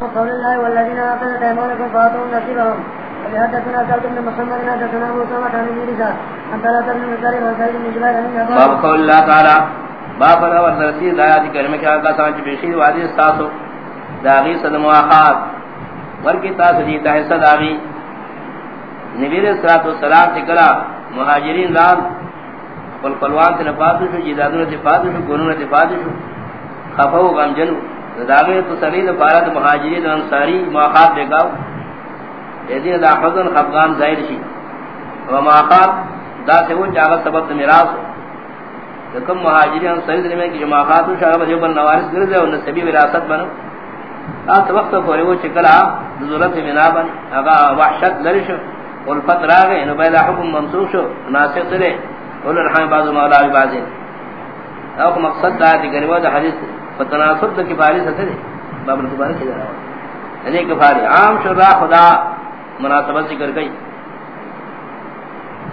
قول الله والذين آتنا ايمانكم فاتوا نصيبهم. وبحدثنا سعد بن محمد حدثنا ابو سلمة عن ابن رزاق عن ثلاثة بن مسلم عن سعيد بن جبير عن باب قول الله تعالى باب اور درسی آیات کریمہ کے آقا سمجھ بیشی وادی استاسو داغی صدم واقعات ورکی تاس جیتا ہے صداغی نبی علیہ الصلوۃ والسلام تکلا مہاجرین لال قلقلوان سے نفاذ شو جدادوں سے نفاذ شو گنوں سے نفاذ شو خفو غم جنو داغی تسلید فارد مہاجرین انصاری مواقعات دیکھاو ایدین دا حضن خفغان ظاہر شی. ومواقعات دا سے وہ چاہتا سبب میراث. کم مہاجرین انصاری دنیا کی جو مواقعات ہو شاہد جبن نوارس گرد گرزے اور نسبی وراثت بنو آت وقت پورے وہ چکل چکلا ضرورت بنا بن. اگا وحشت لرش والفت راگے. انو بیدا حکم منسوخ شو. ناسق سرے قول الرحمن بعض مولا علی اوک مقصد دا دی گریبا دا حدیث فتناسب دا کفاری ستے دے، باب الکفاری کی دارا یعنی کفاری، عام شرع خدا مناسبت ذکر گئی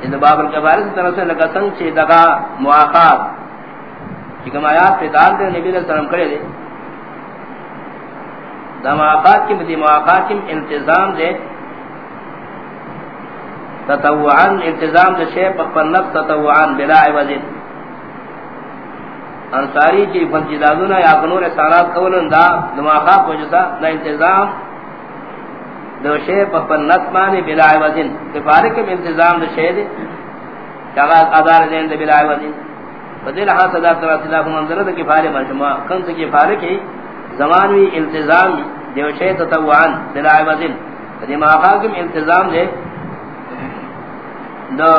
ان باب الکفاری سے طرف سے لگا سنگ چھ دگا مواقعات چکم آیات پہ دال دے نبی علیہ السلام کرے دے۔ دا مواقعات کی مدی مواقعات کی انتظام دے۔ تطوعان انتظام دے شیف پر نفس تطوعان بلا عوضی انصاری کی فنجدادونا یا کنور سالات قولن دا دماغات وجسا دا انتظام. دو شیف پر نفس مانی بلا عوضی کفارکم انتظام دے شیف دے. چاگا ادار دین دے بلا عوضی فدیل حاصل ہاں صدا ترات اللہ کو منظر دا کفاری مرشما کن سے کفارکی زمانوی التزام دیو شیف تطوعان بلا عوضی دماغات کم انتظام دے. دو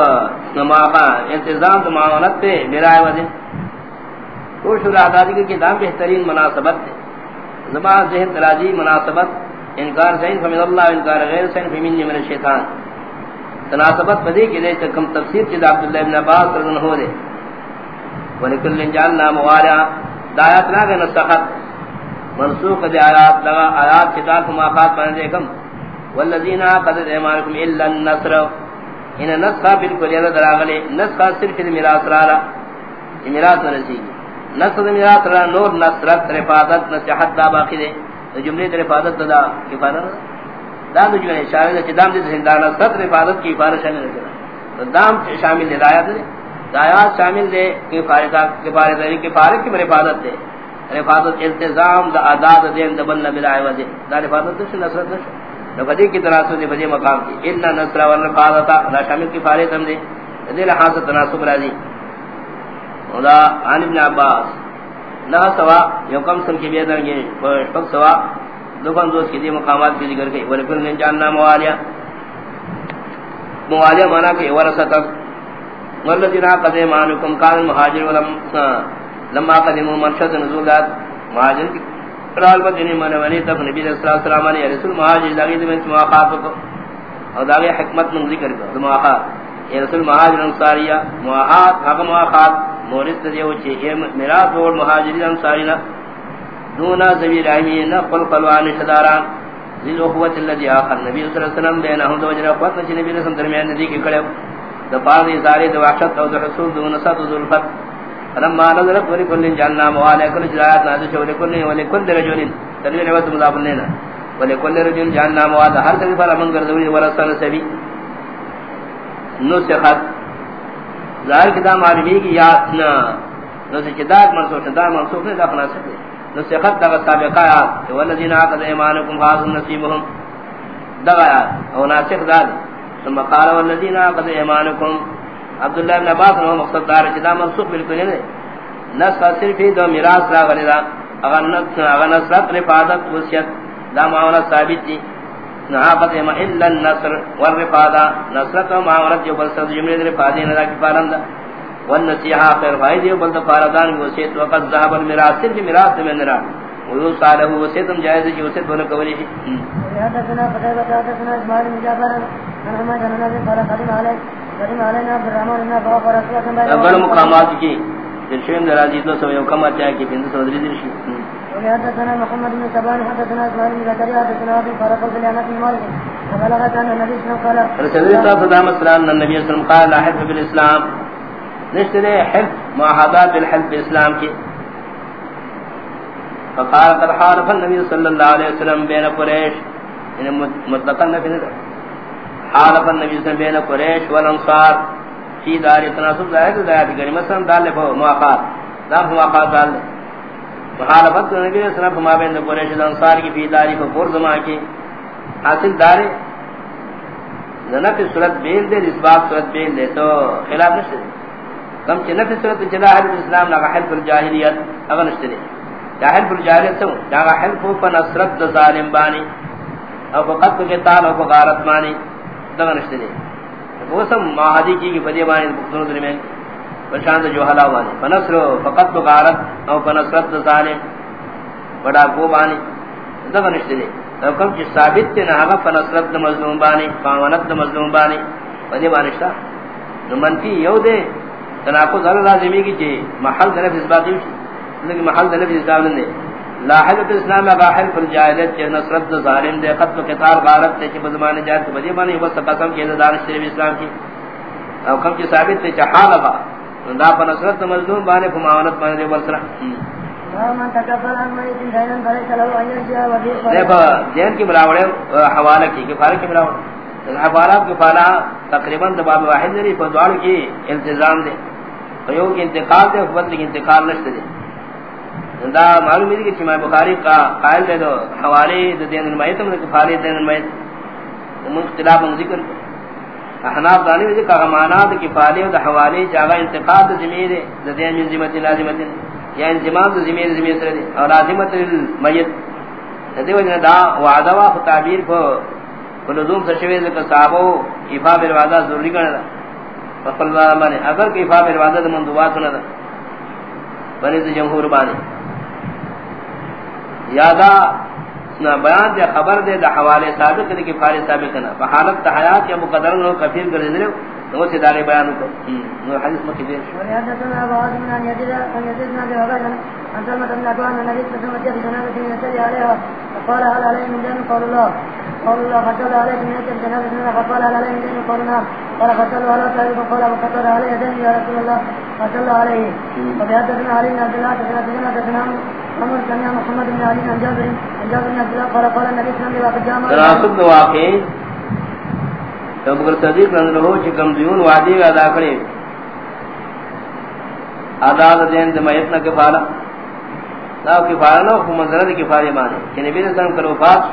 نماقا انتظام تو معاونت پہ میرائے وزن کوش اللہ کی دام بہترین مناسبت ہے۔ زبان، ذہن، تراجی، مناسبت، انکار سین، فمن اللہ، انکار غیر سین، فمن من الشیطان۔ تناسبت بدے کہ دے کم تفسیر چیز عبداللہ ابن عباس رضن ہو دے۔ ولکل جعلنا موالیا دایات لاغے نسخت منسوخ دے آیات لگا آیات چیزات مواقعات پانے دے کم۔ والذین قدر ایمانکم الا النصر۔ ان نسخہ بالکل یہ دراغلے۔ نسخہ صرف میراث رالا میراث ورسی نسخہ میراث رالا نور نصرت رفادت نصیحت دا باقی دے. جملے در رفادت دا کفارہ دا. دو جو ہے اشارہ دے دام دے زندہ نصرت رفادت کی کفارہ شامل ہے دام شامل دے دایات دے. دایات شامل دے، کفارہ دا کفارہ دے کفارہ کی رفادت دے. رفادت التزام دا آداد دین دبن بلا عوض دا رفادت دے نصرت دے. نقدی کی طرح سے بدے مقام کی. ان نصر و والرفاضتا لا شامل کی فارے تم دے. دے لحاظ تناسب راضی خدا، عن ابن عباس. نہ سوا، یو کم سن کی بیدر گے پک سوا، دکان دوست کی دی مقامات کی ذکر گئی ولکل نے جاننا موالیا موالیا مانا کہ ورثت والذین قد مانکم کان مہاجر ولم لما قدموا مرشد نزولات مہاجر کی رال بدنی من ونی تک نبی صلی اللہ علیہ وسلم نے رسول مہاجر لگی دے میں مواقعات کو اور داغی حکمت من ذکر کر مواقعات یعنی یہ رسول مہاجر انصاریہ مواقعات حق مواقعات مورث دے وہ چے میراث اور مہاجرین انصارینا دونا ذوی رحمی نقل قلوان شداران، ذل اخوت الذي اخر نبی صلی اللہ علیہ وسلم دے نہ ہو وجہ اخوت نبی صلی درمیان ندی کے کڑے، دفاع دی سارے دو وحشت اور حصول دون سات ذلفت فلما نظرت ولكل جعلنا موالي كل جرايات نازل شو ولكل ولكل رجل تدري نبات مضاف لنا ولكل رجل جعلنا موالي هر طرف على من قرضوي ورسان سبي نسخت ظاہر کتاب معلومی کی یادنا نسخ کتاب منصوف کتاب منصوف نے داخل ناسخ ہے نسخت دغا سابقہ آیات والذین آقد ایمانکم خاصم نصیبهم دغا آیات او ناسخ داد ثم قال والذین آقد ایمانکم. عبداللہ ابن عباس نے مقصد دار چدا منسوخ بالکل نہیں. نسخ صرف ہی دو میراث را غلیدا اگر نسخ اگر نسخ رفادت وصیت. دا معاونت ثابت تھی نحافت اما الا النصر والرفادہ نصرت و معاونت جو بلسد جمعید رفادی ندا کی پارندہ والنسیحہ خیر فائدی و بلد پاردان وصیت وقت ذہب المراث صرف میراث میں نرا. وضو صالح وصیتم جائز کی وصیت ہونے قولی شی. حدثنا فتح حدثنا اسماعیل عن حماد بن نبی قال قدم علیہ بڑ مقامات کی درشن دراجی تو سو کم اچھا کی بند سودری درشی حدثنا محمد بن سبان، حدثنا اسماعيل بن زكريا، حدثنا ابي فرق بن انس بن مالك فبلغ كان النبي صلى الله عليه وسلم قال رسول الله صلى الله عليه وسلم النبي صلى الله عليه وسلم قال، لا حلف بالاسلام نشتري حلف معاهدات بالحلف بالاسلام کی فقال، قد حارف النبي صلى الله عليه وسلم بين قريش. یعنی مطلقا نفی نظر حارف النبي صلى الله عليه وسلم بين قريش والانصار فی دار تناسب ظاہر دایات گری مثلا دال لے مواقات دار مواقات دال. لے محالفت نبی صلی اللہ علیہ وسلم بین قریش والانصار کی فی داری فور زمان کی حاصل دار نفی صورت بیل دے، اس بات صورت بیل دے تو خلاف نشتے۔ دے کم چی نفی صورت جدا حلف اسلام لگا حلف الجاہلیت اگر نشتے دے۔ یا حلف الجاہلیت سو لگا حلف پا نصرت دا ظالم بانی۔ او پا قتل کے تال او پا غارت بانی اگر نشتے دے۔ وہ سب معاہدی کی کی فدی بانی، پختونو درمیان بشاند جو حلا فنصر فقط و غارت او فنصرت ظالم بڑا کو بانی. اگر نشتے دے. تو کم چی ثابت تے نہا فنصرت مظلوم بانی فاونت مظلوم بانی. فدی بانشتا نو یو دے، تناقض اللہ لازمی کی چی محل دا نفس باقی ہوشی. لیکن محل دا اسلام دے لا حلف اسلام اگا حلف الجاہلیت چی نصرت ظالم دے، قتل قتال غارت تے چی بزمان جاہد بدی بانی. بس قسم کی دانش شریف اسلام کی. او کم چی ثابت تے چی حال دا پا نصرت دا مظلوم بانی فماونت بانی دے برسرہ دیکھو دین کی ملاوڑے حوالہ کی کفارہ کی ملاوڑے حوالہ کی فالا تقریباً دباب واحد نہیں پر دوار کی التزام دے فیو کی انتقال دے فبدل کی انتقال نشت دے دا معلوم ہے کہ چمائے بخاری کا قائل دے دو حوالے دے دین المائیت من کفاری دین المائیت من اختلاف من ذکر احناف دانی وجہ کہ معنات کفاری و دا جاگا انتقال دے زمین دے من زمت لازمت یا انضمام تو زمین زمین سر دی اور لازمت المیت۔ دی وجہ دا وعدہ وا تعبیر کو لزوم سے شوی ذکر صحابہ ایفا بر وعدہ ضروری کرنا دا۔ فقل اللہ اگر کہ ایفا بر وعدہ دا مندوبات ہونا دا۔ بنی جمہور بانی یادا بیان دے خبر دے دا حوالے ثابت دے کہ فارے ثابت کرنا فحالت حیات یا مقدر نو کفیر کر دے نو سے دارے بیان کو۔ نو حدیث مکی دے۔ حدثنا ابو عاصم عن يزيد عن يزيد بن ابي عبيد عن سلمة بن اكوان النبي صلى الله عليه وسلم جنازة يصلي عليها فقال هل عليه من دين قول الله قول الله فصلى عليه من يد الجنازة فقال هل عليه من دين قول نعم قال فصلوا على صاحبه قال وقصر عليه دين يا رسول اللہ الله فصلى عليه وبحدثنا علي بن عبد الله حدثنا حدثنا عمر سمع محمد بن علي عن جابر عن جابر بن عبد الله قال قال النبي صلى الله عليه وسلم تناسب واقع تو بکر صدیق رضی اللہ عنہ چکم دیون وعدی ادا کرے۔ ادا دین دمیت نہ کفارہ۔ نا کفارہ نہ کو منظر دی کفارہ مانے۔ کہ نبی نے سلام کرو فاس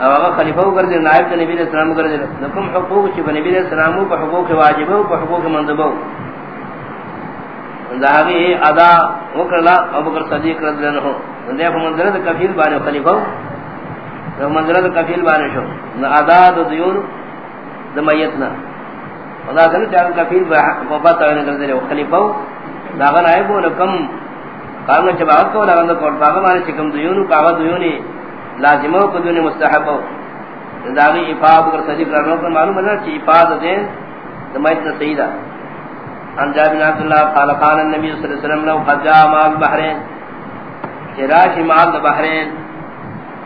او هغه خلیفہ کر دے نائب نبی نے سلام کر دے۔ حکم حقوق چ نبی نے سلام کو حقوق واجب او حقوق مندوب ذاہی ادا وکلا ابو بکر صدیق رضی اللہ عنہ دے منظر دی کفیل بانے خلیفہ نو منظر کفیل بانے شو. نو ادا دو دیون دمیتنا خدا سن چاہتا کفیل بابت آئینے کر دے خلیفہ داغن آئے بو لکم قانون چباغت کو لگن دو کورٹ باغا مانے چکم دیونو کاغا دیونی لازمو کو دیونی مستحبو داغی افاہ بکر صدیق رحمہ اللہ عنہ معلوم ہے کہ چی افاہ دین دمیتنا سیدہ عن جابر عبد الله قال قال النبي صلى الله عليه وسلم لو قد جاء مال البحرين شراش مال البحرين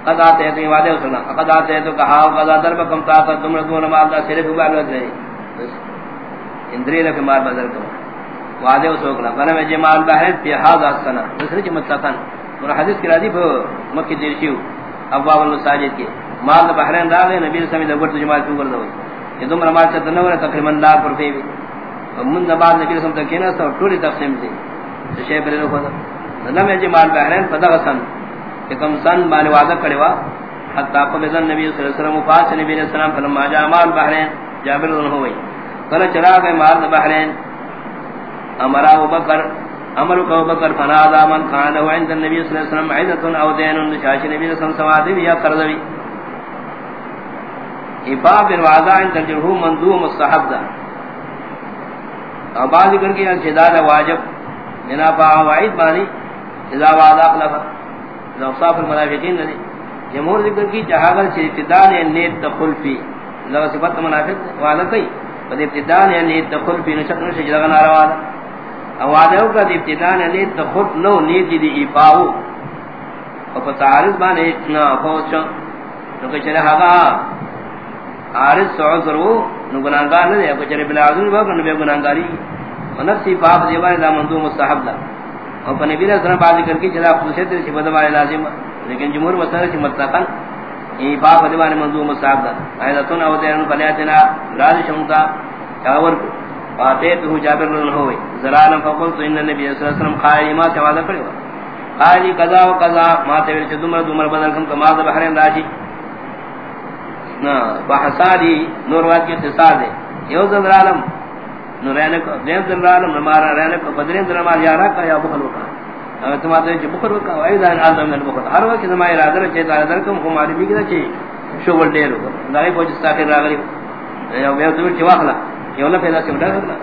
قد آتے تو یہ وعدے اسلنا قد آتے تو کہا قد آتے ہیں کم طاقت تم رسول مال دا صرف بعلوت نہیں. اندری لکھ مال بذر کو وعدے اسوکنا فنم جی مال بحرین پی حاض آسنا دوسری چی متقن اور حدیث کی راضی پہ مکی دیرشیو ابواب المساجد کی. مال بحرین دا گئے نبی رسمی دا گرد جماعت کیوں کرد ہوئی. یہ دم رمال چاہتا نور تقریباً لاکھ پر فیوی من نباد نبی رسم تکینا سا ٹولی تقسیم دی۔ شیف رلو خدا نم جی مال بحرین پدا غسن کہ کم سن بانی وعدہ کرے وا۔ حتی قبضن نبی صلی اللہ علیہ وسلم وفاس نبی علیہ السلام فلما جا مال بحرین، جابر رضا ہوئی۔ قال چلا گئے مال بحرین۔ امر ابو بکر، امر ابو بکر فنادى من كان عند النبي صلى الله عليه وسلم عيدة او دين لشاش النبي صلى الله عليه وسلم سوادي يا قرضوي افاء بالوعداء عند الجرهوم مندوم مستحب دا بعض ذکر کی انشداد واجب۔ جناب وعید بانی اذا وعداء اقلفا اوصاف المنافقین نے جمہور ذکر کی جہاگر سے ابتداء نے نیت دخل فی لو صفات منافق والا کئی بد ابتداء نے نیت دخل فی نشق نشق جگہ ناروا او وعدہ کا ابتداء نے نیت دخل نو، نیت دی ایفاو او فتعارض بانے اتنا فوچ نو کہ چلے ہاگا عارض سعذر وہ نو گناہگار نہ ہے کہ چلے بلا عذر وہ نو بے گناہگاری۔ ونفسی پاپ دیوانے دا مندوب مستحب دا۔ اور پنے بھی رسول بعد ذکر کی جدا خصوصیت سے بدوار لازم۔ لیکن جمهور مسئلہ کی مطلقاً یہ باب دیوان منظوم صاحب دا۔ ایتن او دین فلیاتنا راز شمتا چاور فاتحت ہو جابر بن ہوئے۔ زران فقلت ان النبي صلی اللہ علیہ وسلم قال ما سوال کرے قال قضا و قضا، ما تے دمر دمر بدل کم، کما بحرین راجی بحثاری نور واد کی اختصار دے یو ذل عالم نورین کو، دیم ذل عالم ہمارا رہنے کو بدرین ذل ما یارا کا یا بخل کا اگر تم آتے ہیں جی بخل کا وائد ان اعظم من بخل. ہر وقت ما ارادہ رچے تا کم ہماری بھی کہ شغل ڈیر ہو. دای پوچھ ساکر راغلی یا وہ تو چواخلا یہ ولا پیدا سے اٹھا کرنا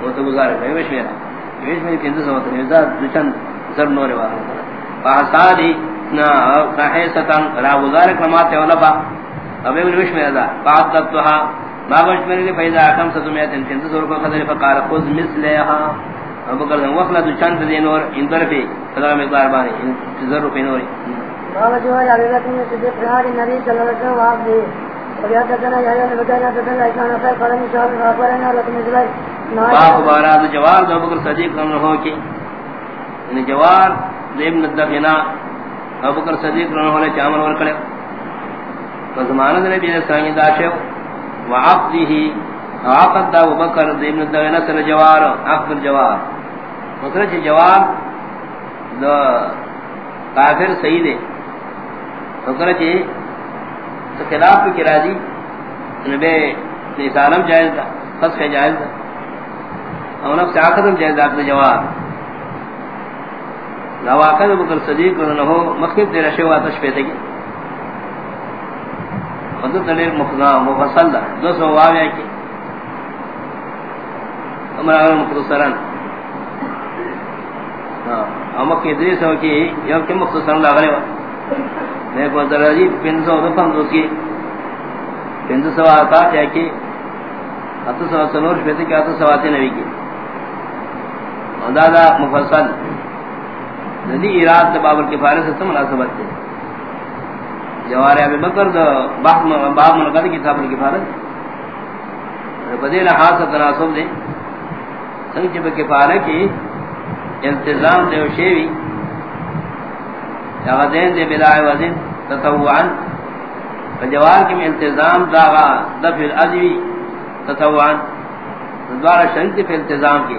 وہ تو گزار ہے ویش میرا. ویش میں کیند سو تو نزا دچن سر نور والا. پاساری نا کہے ستان را گزار کما تے ولا با ابے ویش میرا دا بعد تتھا ما گوش میرے لیے پیدا کم ستو میں تن کیند سو کو قدر فقال خذ مثلها ابو بکر وقلا دچن تے نور اندر بھی خدا میں بار بار انتظار روپے نور بابا جو ہے ابھی تک نے صدیق نبی صلی اللہ علیہ وسلم آپ باپ باراد جوار دو بکر صدیق رن ہو کی. یعنی جوار ابن الدغنا. ابو بکر صدیق چامل ور فزمان نبی نے سنگ داشے وعقده عقد دا ابو بکر ابن الدغنا سر جوار اخر جوار مطلب جوار دو کافر سید ہے تو کرے تو خلاف کی راضی نبی نے نسالم جائز تھا خص ہے جائز تھا اور نفس عقدم جائز تھا اپنے جواب نواقد بکر صدیق انہو مخیب دے دیر شیوہ تشپیت گی خدت دلیر مفصل دا. دو سو واویا کی. امر اگر مختصران. ہاں. امکی دریس ہو کی یوم کی مختصران لاغلے وقت میں کو درجی پن سو دفن دو کی. پن سو آتا کیا کہ اتو سو سنور شپیتے کہ اتو سواتے نبی کی. دادا مفصل. ندی اراد بابر کے فارس سے مناسبت ہے. جوار ابی بکر دا باب باب منقد کتاب کی فارس بدیل حاصل تناسب دے. سنگ چپ کے فارس کی انتظام دے شیوی. یا دین دے بلا وزن تطوعا. فجوار کی میں التزام داغا دفع الازوی تطوعا. دوارا شرط پہ التزام کی.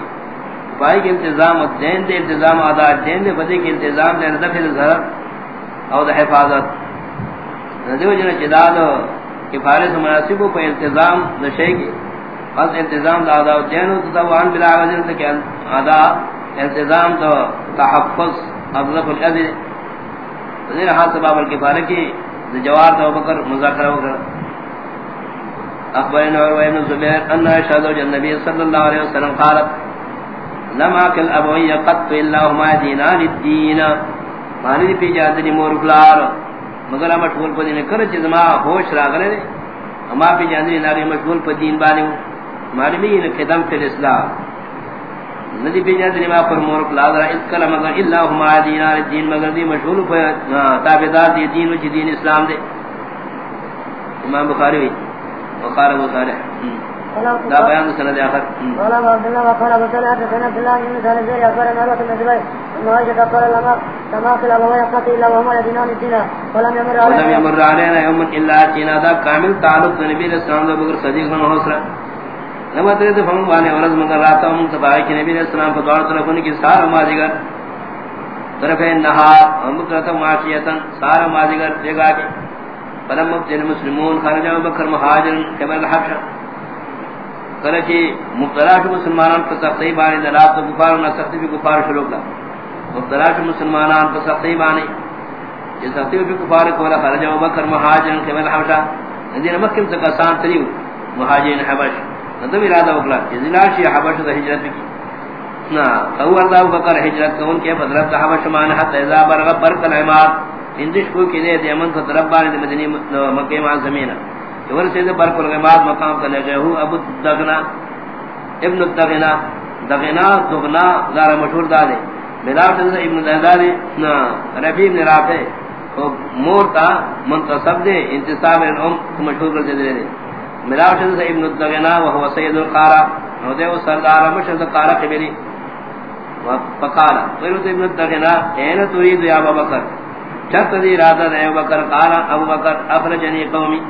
پائی کی التزام دین دے، التزام ادا دین دے بدے کی التزام دے، دفع الزہر او دا حفاظت. دیو جنہ چداد کفارے سے مناسب پہ التزام نشے کی. پس التزام دا ادا دین تطوعا بلا وزن تک ادا التزام تو تحفظ اضلق الازوی ذی حال باب الکفارہ کی جوار تو بکر مذاکرہ ہو گیا اخبرنا اور ابن زبیر ان ارشاد النبی صلی اللہ علیہ وسلم قال لما کل ابوی قط الا هما دینان الدین. مانی پی جادنی مور فلار مگر مشغول پدین کر چیز ما ہوش راغلے اما پی جادنی ناری مشغول پدین بانی مانی بھی قدم فی الاسلام۔ ندی پی بیجات نما پر مورک لادرا اس کلم مگر اللہ ہما دینار دین، مگر دی مشغول پر تابدار دی دین و دین اسلام دے۔ امام بخاری ہوئی۔ وقال ابو صالح دا بیان سند آخر۔ قال عبد الله وقال ابو صالح حدثنا عبد الله بن سالم زيد اخبر ان الله بن زبير ان عائشة كما قال ابو يقات الا وهما يدينان الدين ولم يمر علينا ولم يمر علينا يوم الا اتينا ذا كامل تعلق نبی علیہ السلام دا بکر صدیق بن حسرہ نما ترے فهم والے ورز مگر رات ہم تباہی کہ نبی علیہ السلام پر دوار طرف کی سارا ماجگر. طرف نہار ہم کرتا معاشیتا سارا ماجگر جگہ کے. فلم مبتل مسلمون خرج ابو بکر مہاجر قبل الحبش. کرچی مبتلاش مسلمانان پر سختی بانی دلات تو کفار نہ سختی بھی کفار شروع کا مبتلاش مسلمانان پر سختی بانی یہ سختی بھی کفار کو خرج ابو بکر مہاجر قبل الحبش ندین مکم سے کسان تریو مہاجرین حبش۔ ندم ارادہ وکلا جزناشی حبش دا ہجرت کی۔ نا تو اللہ بکر ہجرت کون کے بدرت حبش مان حت اذا برغ برق العمار۔ اندش کو کی دے دیمن کو طرف بار مدنی مکہ ما زمین۔ اور سے برق العمار مقام کنے گئے ہو ابو دغنا ابن الدغنا۔ دغنا دغنا دار مشہور دادے۔ بلال ابن دہداری نا ربی بن رافع. کو مور مورتا منتصب دے، انتصاب الام کو مشہور کر دے دے ملاوشن سے ابن الدغنا وهو سید القارا نو دے سردار مشد قارا قبلی فقال قلت ابن الدغنا اين تريد يا ابو بكر چت دی ارادہ ہے ابو بکر قال، ابو بکر اخرجني قومي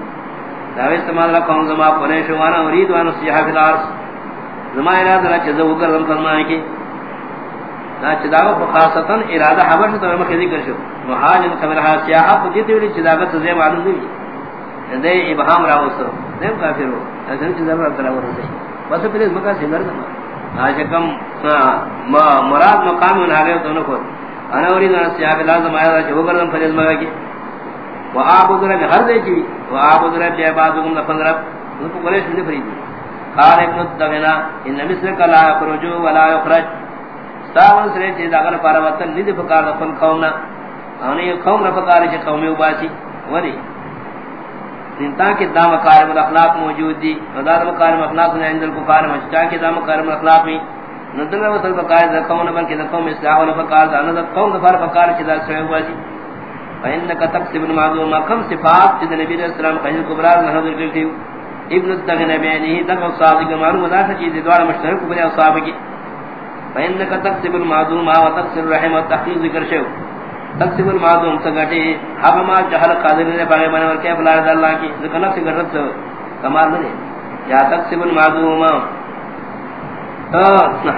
دا استعمال لا قوم زما قریش وانا اريد ان سيح في الارض زما ارادہ لا چذ وکر ہم فرمائے کہ نا چداو خاصتا ارادہ حبش تو میں ذکر شو مہاجن قبل ہا سیاح پجت وی چداغت سے معلوم نہیں دے ابہام راو راوس دے کافر ہو. اگر چداو کرا ورتے بس پھر مکا سنگر نہ آجکم مراد مقام نہ ناگے دونوں کو انا اريد ان سياب لازم آیا جو گردن فرض مگا کی. وعبد رب ہر دے کی وہ اپ وعبد رب عبادكم لفظ رب. ان کو قریش نے فرید قال ابن الدغنا، ان مثل لا يخرج ولا يخرج استاون سرے چیز اگر پارا وطن ند فکار فن قومنا انہیں قوم نہ فکار چ قوم وباسی وری انتا کے دام کارم الاخلاق موجود دی مدار مکارم اخلاق نے اندر کو کارم چا کے دام کارم اخلاق میں ندر و سب کار دا قوم بن کے قوم اصلاح و فکار دا. نہ قوم فر فکار چدا سوی ہوا جی فانک تکسب المعلوم کم صفات جن نبی علیہ السلام خیر کبرا نہ حضر کرتی ابن الدغن بیانی دغ صادق معلوم دا چیز دوار مشترک بنے اصحاب کی فانک تکسب المعلوم و تکسر الرحم و تحقیق ذکر شو تکسب المعلوم سگٹی حب ما جہل قادر نے پاگے بنے اور کہ بلا اللہ کی ذکر نفس گرت کمال نہیں یا تکسب المعلوم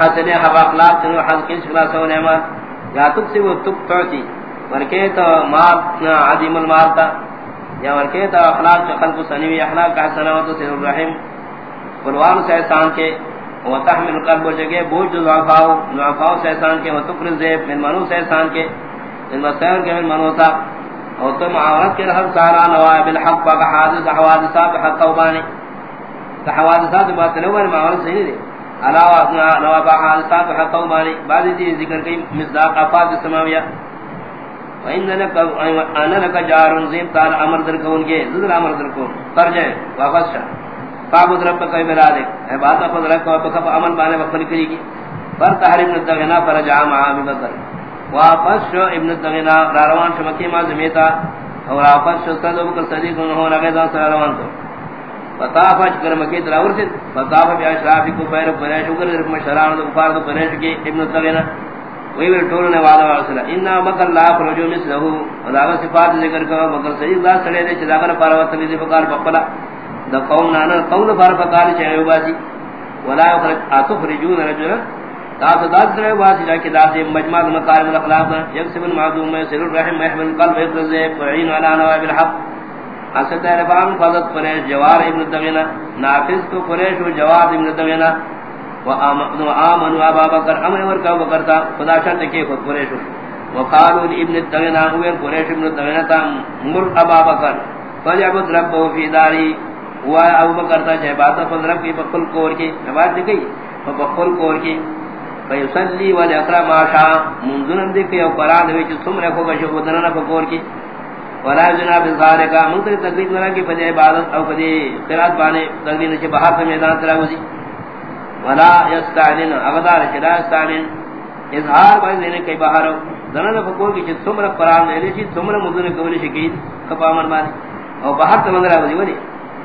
حسن حب اخلاق تنو حد کن شکلا سو نعمت یا تک سے وہ تک تعطی ورکے تو مال عظیم المال تا. یا ورکے تو اخلاق خلق سنوی اخلاق کا حسنوات سر الرحم قرآن سے احسان کے وتحمل قلب جگہ بوجھ ضعفاء ضعفاء سے احسان کے وتقر ذیب من منو سے احسان کے، من مسائل کے، من منو تا اور تو معاورت کے رحم سارا نوائب الحق وقا حادث حوادثات حق قوبانی حوادثات بات لوگر معاورت صحیح نہیں دے علاوہ نواب حادثات حق قوبانی بعض دی ذکر کی مصداق افاد سماویہ انا لك جار زين تار امر در کو ان کے ذکر امر در کو واپس شاہ۔ فابد رب کا میرا دے۔ اے بات خود رکھ کو کف عمل بانے وقت کری کی پر تحریم الدغنا پر جاء مع ابي واپس شو ابن الدغنا روان شو مکی ما زمیتا۔ اور واپس شو صد ابو بکر صدیق انہوں نے لگا سر روان تو فتافج کر مکی دراور سے فتاف بیا شرافی کو پیر پر شکر در مشران دو فار دو پر کی ابن الدغنا۔ وہی ور ٹول نے وعدہ رسول ان مکر لا فرجو مثله۔ ولا صفات ذکر کرو۔ مگر صحیح ذات سڑے دے چدا کر پاروت دی بکار بپلا دا قوم نانا قوم بار فقال چاہے بازی ولا يخرج اتخرجون رجلا؟ تاس داد سرے واسی جاکہ داس مجمع مقارم الاخلاق یکسب المعدوم میں سر الرحم محمل قلب افرز فعین علی نواب الحق. حسد رفام فضت قریش، جوار ابن الدغینہ نافذ تو قریش و جواد ابن الدغینہ و آمنوا ابا بکر، امر ورکا بکرتا خدا شرط کے خود قریش وقالوا لابن الدغینہ ہوئے قریش ابن الدغینہ تا، مر ابا بکر. فجعبد ربه فی داری. ہوا ابو بکر تا چھ بات فضرب کی، بخل کور کی نواز دی گئی بخل کور کی۔ فیصلی و اقرا ما شاء منذن دی او قران وچ تم رکھو گشو ودنا بکور کی۔ ولا جناب ذالک منت تقریب نہ کی فجے عبادت او فجے قرات بانے، تقدیر چھ باہر سے میدان ترا وسی ولا یستعلن اغدار چلا استعلن اظہار باندې دینے کئی باہر دنا بکور کی، چھ تم رکھ قران لے لی تم منذن کولی شکی کپا من بانے او باہر سے مندرا وسی ولی۔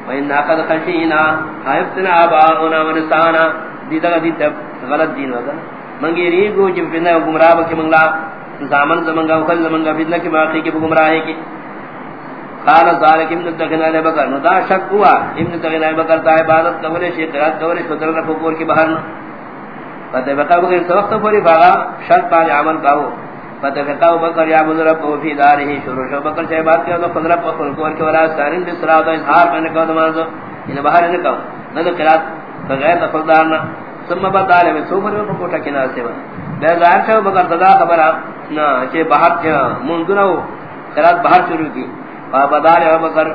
وإن قد خشينا حيفتنا آباؤنا ونسانا دیتا دی تب غلط دین وگا منگی ریگو جب فتنہ گمراہ بکی منگلا زامن زمنگا وخل زمنگا فتنہ کی باقی کی گمراہی کی قال ذالک ابن تغنا علی بکر نو دا شک ہوا ابن تغنا علی بکر تا عبادت کولے شی قرات کولے شدر نہ پکور کی باہر نہ پتہ بتا بغیر وقت پوری باغا شرط پا عمل کاو فتفتاو بکر یا بزر کو فی دارہی شروع شو. بکر چاہے بات کیا تو فضر پا خلقور کے ولا سارین بسراء تو اظہار میں نکو دمانزو انہیں باہر نکو ندو قرات بغیر دفل دارنا ثم بات آلے میں سوفر میں پکوٹا کنا سے بے ظاہر شو بکر تدا خبر نا چے باہر ہاں، چے مندنو قرات باہر شروع کی. فابدار ہے بکر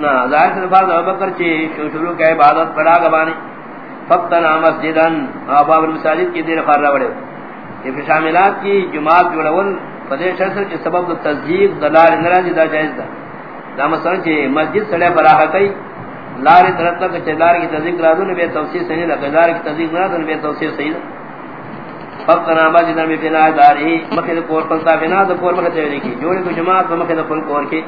نا ظاہر سے نفاظ ہے بکر چے شروع کے عبادت پڑا گبانی فقتنا مسجدن آباب المساجد کی دیر خار رہا یہ شاملات کی جماعت جوڑول فدے شخص کے سبب تصدیق دلال نراجی دا جائز دا دا مثلا کہ مسجد سڑے براہ کئی لار طرف تک چلار کی تصدیق رادو نے بے توسیع صحیح لگا لار کی تصدیق نہ تو بے توسیع صحیح فقط نامہ جنہ میں بنا داری مخد کور پلتا بنا تو کور مخد چوری کی جوڑے کو جماعت مخد فل کور کی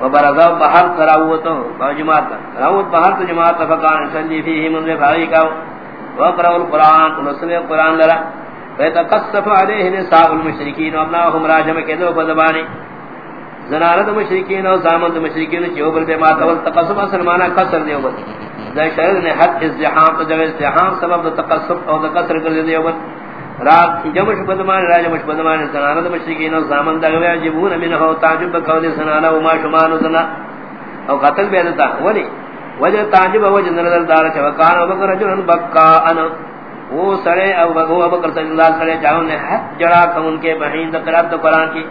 و وبرزا بہر تراوتو جماعت راوت بہر تو جماعت فقان صلی فیہ من بھائی کا وقرا القران ونسل القران لرا. فیتقصف علیہ نساء المشرکین وابناہم راجم کے دو فضبانی زنانت مشرکین و زامند مشرکین چیو بل بے ماتول تقصف اصل مانا قصر دیو بل دا شرد نے حد ازدحام تا جگہ ازدحام سبب دا تقصف او دا قصر کر دیو بل رات جمش بدمان، راج مش بدمان زنانت مشرکین و زامند دا گویا جبون منہو تعجب قول زنانا وما شمان زنا. او قتل بیدتا ولی، وجہ تعجب وجہ نردر دار چوکان و بکر رجل بکا انا وہ سڑے ابو بکر صلی اللہ علیہ وسلم چاہوں نے حد جڑا کم ان کے بہین دا قرآن قرآن کی۔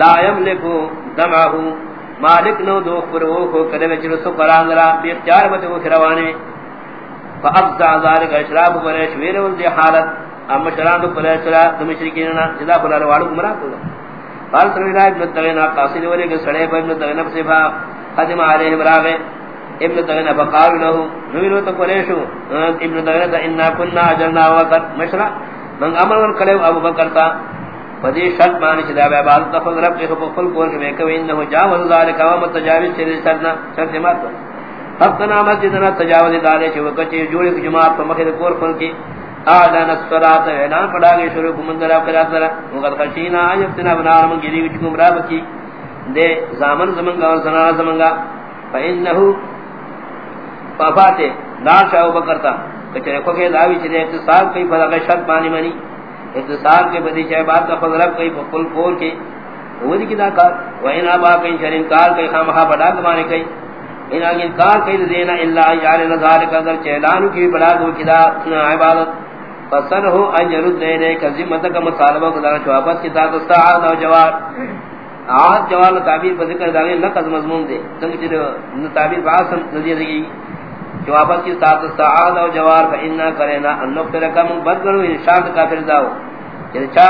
لا یملکو دمعہو، مالک نو دو خبرو کو کدے چلو سو قرآن را بی اختیار بتے کو خروانے فابزع ذالک اشراب قریش ویر ولدی حالت اما شران دو قریش را دمشرکیننا جدا خلال وارو گمراہ کو قال صلی اللہ ابن تغینا قاصد ولی کہ سڑے پر ابن تغینا بصفا قدم علیہم راغے۔ ابن تغینا فقال له نویلو تو قریشو ابن تغینا انا کننا اجرنا وقت مشرا، من امر کلیو ابو بکر تا، فدی شرط مانی چدا بے عبادت تفض رب کے خفل کور کے بیکو، انہو جاوز ذالک و متجاوز چلی شرطنا شرط مات. حقنا مسجدنا تجاوز دالے چھو کچی جوڑی جماعت پر مخید کور کھل کی آلان الصلاة اعلان پڑا گئی شروع کو منظر آپ کرات ذرا وقت خشینا آیفتنا بنا رمان گیری وچ گمراہ بکی دے زامن زمنگا اور زنانا زمنگا فإنہو فافاتے دار شاہو بکرتا کچھرے کو کہ داوی چلے اقتصاب کئی فضا شرط پانی منی۔ اتصال کے بدی چاہے بات کا فضل رب کئی پل پول کے۔ وہ دی کدا کار و ان ابا کئی شر انکار کئی خامہ بڑا گمانے کئی۔ ان اگے انکار کئی دینا الا یار نظار کا در چہلان کی بڑا گو کدا عبادت۔ فسن ہو ان يرد دینے کا ذمہ کا مطالبہ کو دار کی ذات استعاد او جواب۔ آج جواب تعبیر پر ذکر دانے لقد مضمون دے۔ سنگ چھ تعبیر باسن نظر دی جوابت کی ساتھ استعاد او جوار فإنا کرنا ان نقتل کم بدلو انشاءت کافر داو یعنی چا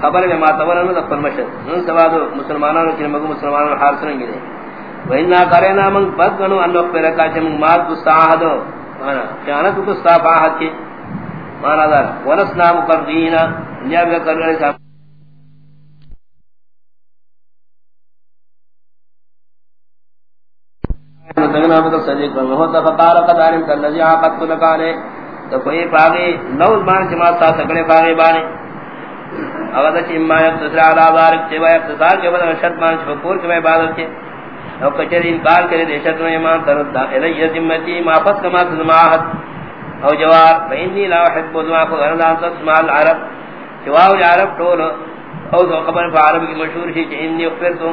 خبر میں ماتورا نو دفر مشد ان سواد مسلمانانو کی مگو مسلمانانو حال سننگی دے وإنا کرنا من بدلو ان نقتل کم مات استعاد مانا، خیانت کو کی۔ مانا دار ونسنا مقرقینا نیاب کرنے تگنا مت صدیق میں ہوتا فقال قد علمت الذي عقدت لك عليه تو کوئی پاگی نو مان جماعت تا سکڑے پاگی بانے. اگر چ اما یتصر علی بارک چ وای اتصال کے بعد شرط مان شکور کے عبادت کے. او کچری انکار کرے دیشت میں ایمان تر دا الی ذمتی معافت کما تزماحت او جواب فإني لا احب ما ذما فغرنا تسمع العرب. جواب العرب جی طول او ذو خبر فعرب کی مشہور ہے کہ انی اخبرتم.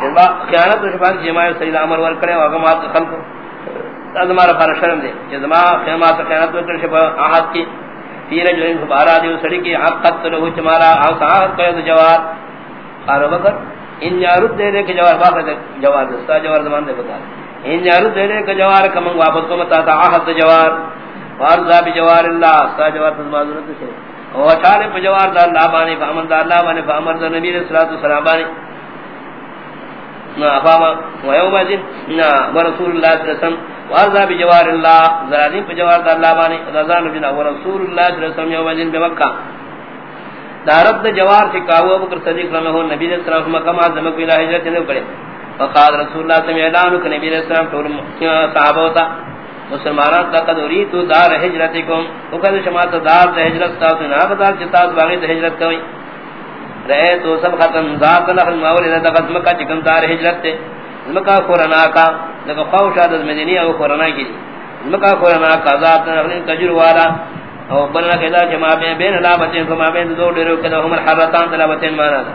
جنبا خیانت و شفاق جماعی سید عمر ور کرے وغمات خلق از مارا پر شرم دے۔ جزما خیمات خیانت و کرے شفا آہد کی۔ تیر جو ان بارا دیو سڑی کی حق قد لہو چمارا آہد آہد کرے، تو جوار۔ قارو بکر ان جارت دے دے کہ جوار باقر دے جوار دستا جوار زمان دے بتا۔ ان جارت دے دے کہ جوار کمنگ واپس کو متا تا آہد جوار۔ وارضا بجوار اللہ، ستا جوار تزمان ضرورت سے اور چارے پہ جوار دا اللہ بانی فامن دا اللہ بانی فامر دا نبی صلی اللہ علیہ وسلم بانے افاما و ويوم ذن ورسول الله صلى الله عليه وسلم وارضى بجوار اللہ الله ذرادين بجوار الله باني رضان بنا ورسول الله صلى الله عليه وسلم یوم يوم ذن بمكة دارد جوار سے کاو ابو صدیق رحمہ اللہ، نبی صلی اللہ علیہ وسلم مکہ معظم کو الہ ہجرت نے کرے. فقال رسول اللہ صلی اللہ علیہ وسلم نبی صلی اللہ علیہ وسلم صحابہ ہوتا، مسلمانان لقد اريد دار ہجرتکم، وقد شمات دار ہجرت تا نہ بدل چتا باغی ہجرت کوئی. رہے تو سب ختم. ذات لخل مولد دغت مکہ چکم دار ہجرت تے. مکہ قرنا کا لگا خوش عادت مدینی او قرنا کی. مکہ قرنا کا، ذات لخل کجر والا. او بلنا کہ کدا جما بین بین لابتین، فما بین دو ڈیرو کدا ہم الحرتان تلابتین مانا دا.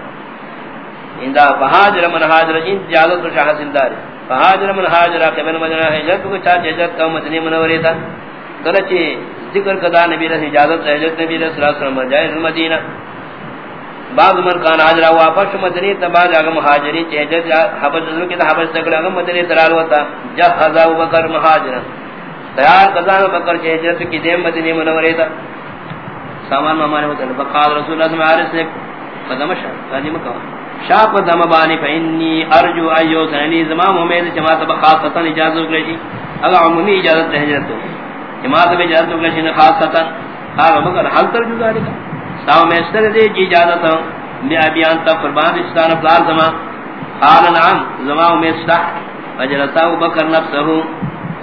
اندا فہاجر من حاجر ان جادت شاہ سندار فہاجر من حاجر قبل مدینہ ہجرت کو چا ہجرت کا مدینہ منورے تھا گلچے ذکر کدا نبی رسول، اجازت ہجرت نبی رسول اللہ صلی اللہ علیہ وسلم جائے المدینہ. بعض من کان حاضر ہوا واپس مدنی تبا جاگ مہاجری چہجت حبس ذل کی حبس تکڑا مدنی ترال ہوتا جہز ابو بکر مہاجر تیار قضا بکر چہجت کی دیم مدنی منورے تا۔ سامان ہمارے ہوتا فقال رسول اللہ صلی اللہ علیہ وسلم، قدم شاہ، قدم کا شاپ دم بانی فانی ارجو ایو سنی زمام امید جماعت بخاصتا اجازت کرے اگر عمومی اجازت ہجرت ہو جماعت میں اجازت کرے خاصتا قال مگر حل ترجو ذالک ساو میں سر دے جی اجازت ہوں بے ابیان تا قربان استان افلار زمان۔ قال نعم، زمان میں ستا وجلسا بکر نفسه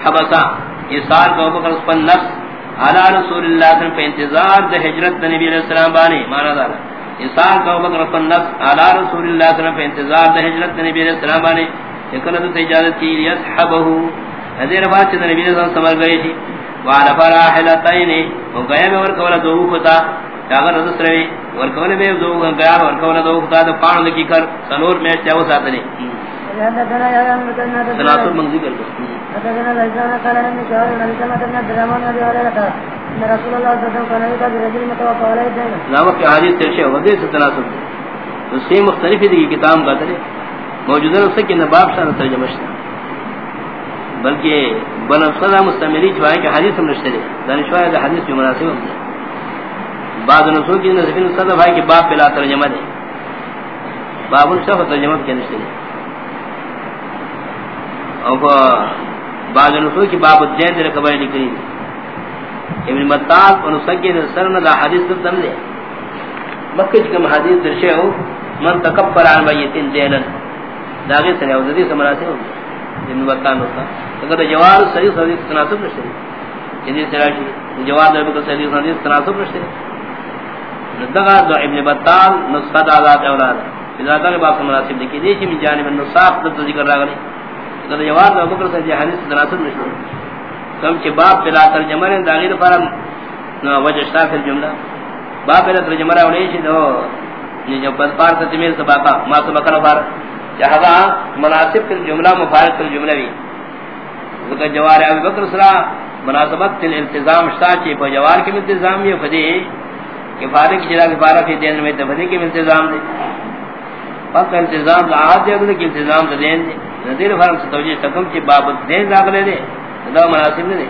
حبسا۔ یہ کو بکر اس نفس۔ علی رسول اللہ صلی اللہ علیہ وسلم انتظار دے حجرت نبی علیہ السلام بانی مانا دارا انسان کا بکر رفن نفس۔ علی رسول اللہ صلی اللہ علیہ وسلم انتظار دے حجرت نبی علیہ السلام بانی یکنت تجازت کی۔ لیسحبہو۔ حضیر بات چیز نبی علیہ السلام سمر گئی تھی۔ وعلا فراحلتائنی وہ گیا میں ورکولا دو کتا اگر رضس دو گیا ورکولا دو کتا دو پان لکی کر، سنور میں چاہو ساتھنی سناسر منگزی کر دو کی ترشے سے تناسب تو سی مختلف کتاب کا ترے۔ موجودہ نباب ترجمہ بلکہ بن مستمری چوائے کہ حدیث ہم دانشوائے دا حدیث مناسب ہم دے بعض نسو کی نصفین صدا بھائی کہ باب پلا ترجمہ دے باب الشف ترجمہ کے نشتے دے اور بعض نسو کی باب الدین دے رکبائی لکھنی ابن مطال اور نسکی سرن دا حدیث دل دم دے۔ مکہ چکم حدیث درشے ہو۔ من تکبر عن بیتین دینن داغی سنے ہو ددی سمناسب ہم دے ابن مطال ہوتا اگر جواب صحیح صحیح تناسب نشتے۔ جدی سراشی جواب دے بکر صحیح صحیح تناسب نشتے۔ دغا دو ابن بطال نسخہ دا ذات اولاد. اذا تک باپ مناسب دیکھی دیشی من جانب النصاف دت ذکر را گلی اگر جواب دے بکر صحیح حدیث تناسب نشتے کم چ باپ بلا ترجمہ نے داغیر فرم نو وجہ شتا پھر جملہ باپ بلا ترجمہ را ولی شی دو جو پس پار تجمیل سباقا ما سبقا نفار چاہتا مناسب پھر جملہ مفارق پھر جملہ بھی ذکر جوار ابو بکر سرا مناسبت تل التزام شتا چی پا جوار کی انتظام یہ فدی کفارہ کی جرا کفارہ فی دین میں تفدی کی انتظام دے۔ فقط انتظام دا دے، اگلے کی انتظام دا دین دے۔ نظیر فرم سے توجیہ تکم چی باب دین داخلے دے۔ دا مناسب دے۔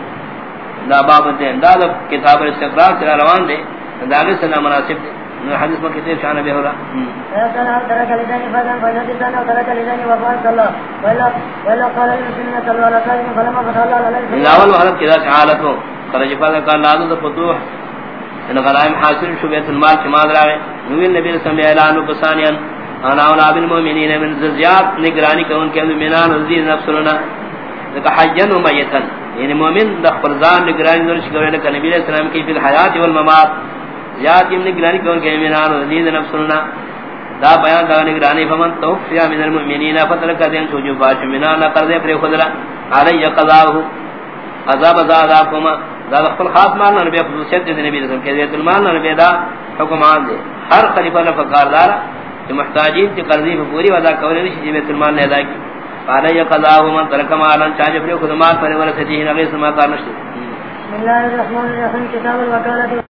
دا باب دین دا دا کتاب الاستقرار سرا روان دے۔ دا آگے سنا مناسب دے۔ حدیث میں کتیر شان بے ہو رہا ترك لساني فدان فجد لسانه وترك لساني وقال صلى الله وإلا قال المسلمين صلوا على سائم فلما فتح الله عليه لاول وحلت كذا حالته خرج فاذا قال لازم الفتوح ان غنائم حاصل شو بیت المال شمال راوے نبی نبی رسول اللہ اعلان بسانیان۔ انا اولا بالمؤمنین من زیاد نگرانی کہ ان کے مومنان عزیز نفسنا لکہ حجن و میتن یعنی مومن دخبر زان نگرانی درش کرنے کہ نبی علیہ السلام کی فی الحیات والممات۔ زیاد یم نگرانی کہ ان کے مومنان عزیز نفسنا دا بیان دا نگرانی فمن توفیا من المؤمنین فترک دین سوجو باش منانا قرضے پر خدرا علی قضاہ عذاب عذاب کما۔ دا خپل خاص مان نبی خصوصیت دے نبی رسول کے ذات المال نبی دا حکم عام دے ہر خلیفہ نے فقار فقاردار کہ محتاجین کی قرضی پوری ادا کرنے کی بیت المال نے ادا کی قال علی قضاہ من ترک مالا چاہے پر خدمات پر ورثہ دی نبی سما کار نشی بسم الله الرحمن الرحیم. کتاب الوکالہ